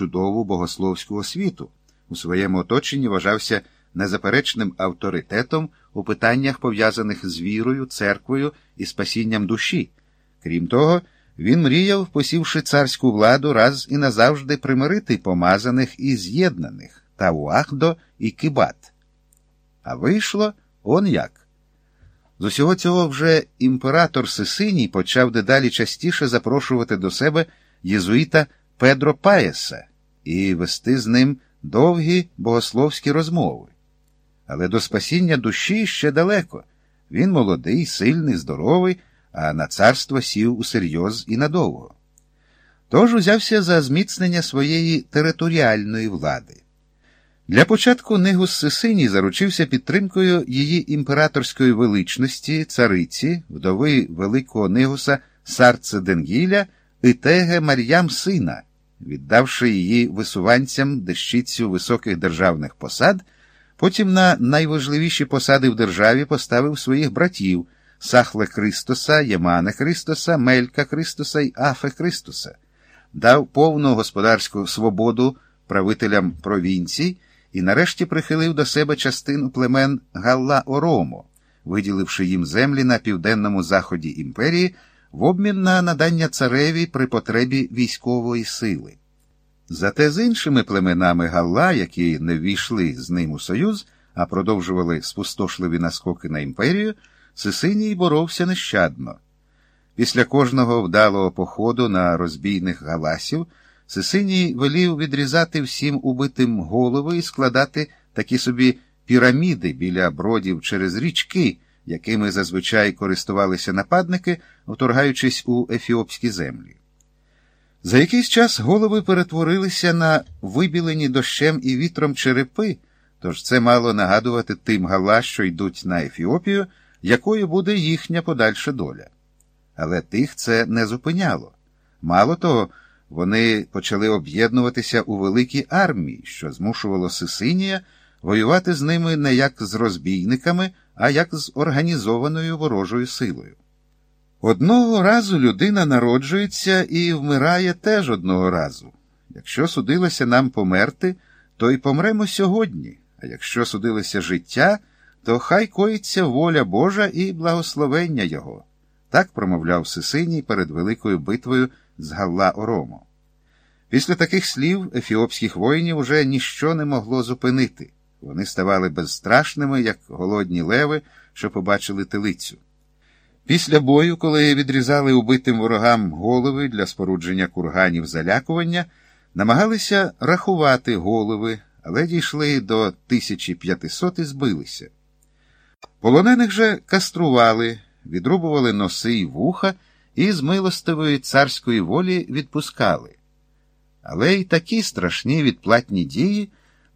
чудову богословську освіту. У своєму оточенні вважався незаперечним авторитетом у питаннях, пов'язаних з вірою, церквою і спасінням душі. Крім того, він мріяв, посівши царську владу, раз і назавжди примирити помазаних і з'єднаних Тауахдо і Кибат. А вийшло он як. З усього цього вже імператор Сисиній почав дедалі частіше запрошувати до себе єзуїта Педро Паєса і вести з ним довгі богословські розмови. Але до спасіння душі ще далеко. Він молодий, сильний, здоровий, а на царство сів усерйоз і надовго. Тож узявся за зміцнення своєї територіальної влади. Для початку Нигус Сисиній заручився підтримкою її імператорської величності, цариці, вдови Великого Нигуса Сарце Денгіля і Теге Мар'ям сина, віддавши її висуванцям дещицю високих державних посад, потім на найважливіші посади в державі поставив своїх братів Сахле Христоса, Ємане Христоса, Мелька Христоса й Афе Христоса, дав повну господарську свободу правителям провінцій і нарешті прихилив до себе частину племен Галла Орому, виділивши їм землі на південному заході імперії в обмін на надання цареві при потребі військової сили. Зате з іншими племенами Галла, які не ввійшли з ним у союз, а продовжували спустошливі наскоки на імперію, Сисиній боровся нещадно. Після кожного вдалого походу на розбійних галасів Сисиній велів відрізати всім убитим голови і складати такі собі піраміди біля бродів через річки, якими зазвичай користувалися нападники, вторгаючись у ефіопські землі. За якийсь час голови перетворилися на вибілені дощем і вітром черепи, тож це мало нагадувати тим гала, що йдуть на Ефіопію, якою буде їхня подальша доля. Але тих це не зупиняло. Мало того, вони почали об'єднуватися у великій армії, що змушувало Сисинія воювати з ними не як з розбійниками, а як з організованою ворожою силою. Одного разу людина народжується і вмирає теж одного разу. Якщо судилося нам померти, то й помремо сьогодні, а якщо судилося життя, то хай коїться воля Божа і благословення Його. Так промовляв Сисиній перед великою битвою з Галла Орому. Після таких слів ефіопських воїнів уже ніщо не могло зупинити. Вони ставали безстрашними, як голодні леви, що побачили телицю. Після бою, коли відрізали убитим ворогам голови для спорудження курганів залякування, намагалися рахувати голови, але дійшли до 1500 і збилися. Полонених же кастрували, відрубували носи й вуха і з милостивої царської волі відпускали. Але й такі страшні відплатні дії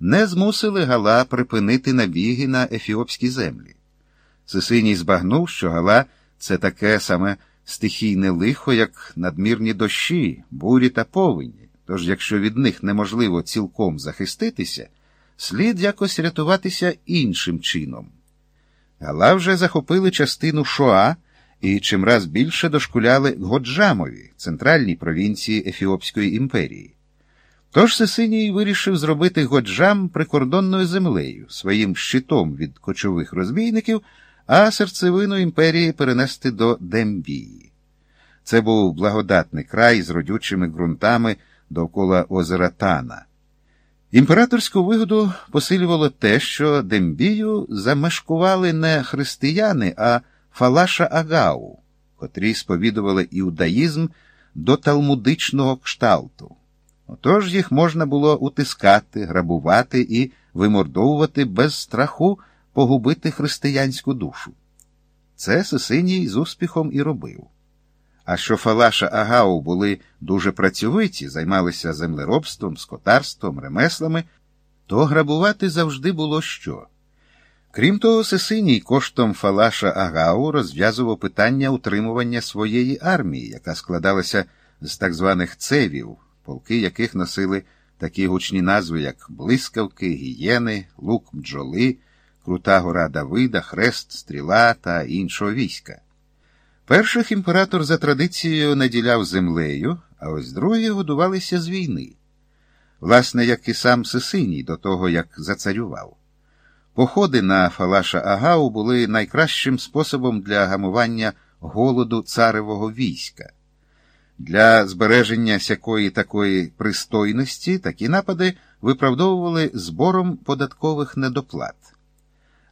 не змусили Гала припинити набіги на ефіопські землі. Сисиній збагнув, що Гала це таке саме стихійне лихо, як надмірні дощі, бурі та повені. Тож, якщо від них неможливо цілком захиститися, слід якось рятуватися іншим чином. Гала вже захопили частину Шоа і чимраз більше дошкуляли Годжамові, центральній провінції Ефіопської імперії. Тож Сесиній вирішив зробити Годжам прикордонною землею, своїм щитом від кочових розбійників, а серцевину імперії перенести до Дембії. Це був благодатний край з родючими ґрунтами довкола озера Тана. Імператорську вигоду посилювало те, що Дембію замешкували не християни, а Фалаша Агау, котрі сповідували іудаїзм до талмудичного кшталту. Отож їх можна було утискати, грабувати і вимордовувати без страху погубити християнську душу. Це Сисиній з успіхом і робив. А що Фалаша Агау були дуже працьовиті, займалися землеробством, скотарством, ремеслами, то грабувати завжди було що. Крім того, Сесиній коштом Фалаша Агау розв'язував питання утримування своєї армії, яка складалася з так званих цевів, полки яких носили такі гучні назви, як блискавки, гієни, лук бджоли, Крута гора Давида, Хрест, Стріла та іншого війська. Перших імператор за традицією наділяв землею, а ось другі годувалися з війни. власне, як і сам Сисиній до того, як зацарював. Походи на Фалаша Агау були найкращим способом для гамування голоду царевого війська. Для збереження сякої такої пристойності такі напади виправдовували збором податкових недоплат.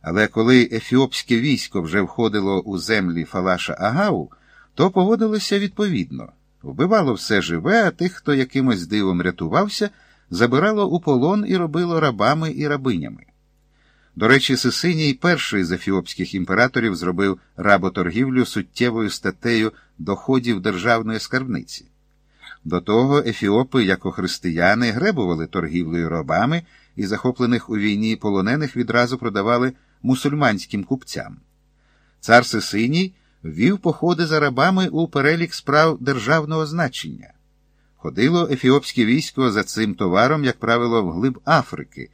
Але коли ефіопське військо вже входило у землі Фалаша Агау, то поводилося відповідно вбивало все живе, а тих, хто якимось дивом рятувався, забирало у полон і робило рабами і рабинями. До речі, Сисиній перший з ефіопських імператорів зробив работоргівлю суттєвою статтею доходів державної скарбниці. До того ефіопи, як християни, гребували торгівлею рабами і захоплених у війні полонених відразу продавали мусульманським купцям. Цар Сисиній ввів походи за рабами у перелік справ державного значення. Ходило ефіопське військо за цим товаром, як правило, вглиб Африки.